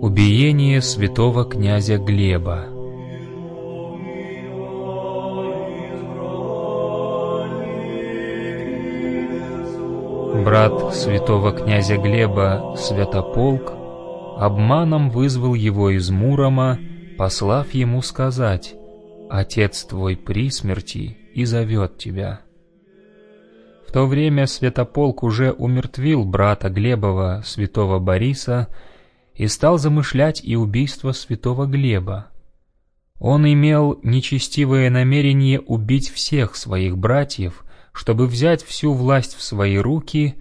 Убиение святого князя Глеба Брат святого князя Глеба, Святополк, обманом вызвал его из Мурома, послав ему сказать «Отец твой при смерти и зовет тебя». В то время Святополк уже умертвил брата Глебова, святого Бориса, и стал замышлять и убийство святого Глеба. Он имел нечестивое намерение убить всех своих братьев, чтобы взять всю власть в свои руки,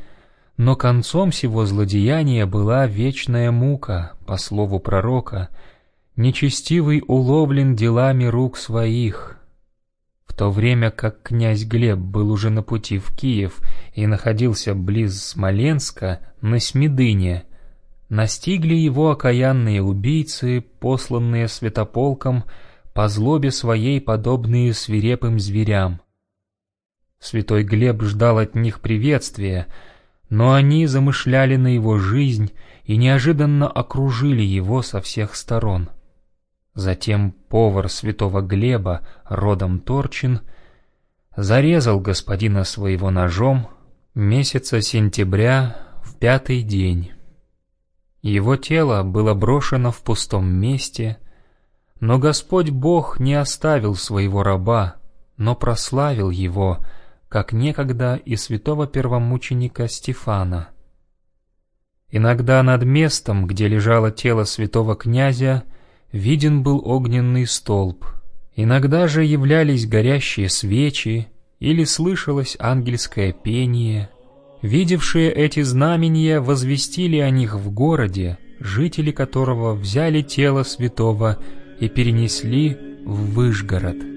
но концом всего злодеяния была вечная мука, по слову пророка, «Нечестивый уловлен делами рук своих», то время как князь Глеб был уже на пути в Киев и находился близ Смоленска, на Смедыне, настигли его окаянные убийцы, посланные святополком, по злобе своей подобные свирепым зверям. Святой Глеб ждал от них приветствия, но они замышляли на его жизнь и неожиданно окружили его со всех сторон. Затем повар святого Глеба, родом Торчин, зарезал господина своего ножом месяца сентября в пятый день. Его тело было брошено в пустом месте, но Господь Бог не оставил своего раба, но прославил его, как некогда и святого первомученика Стефана. Иногда над местом, где лежало тело святого князя, виден был огненный столб. Иногда же являлись горящие свечи или слышалось ангельское пение. Видевшие эти знамения возвестили о них в городе, жители которого взяли тело святого и перенесли в Выжгород.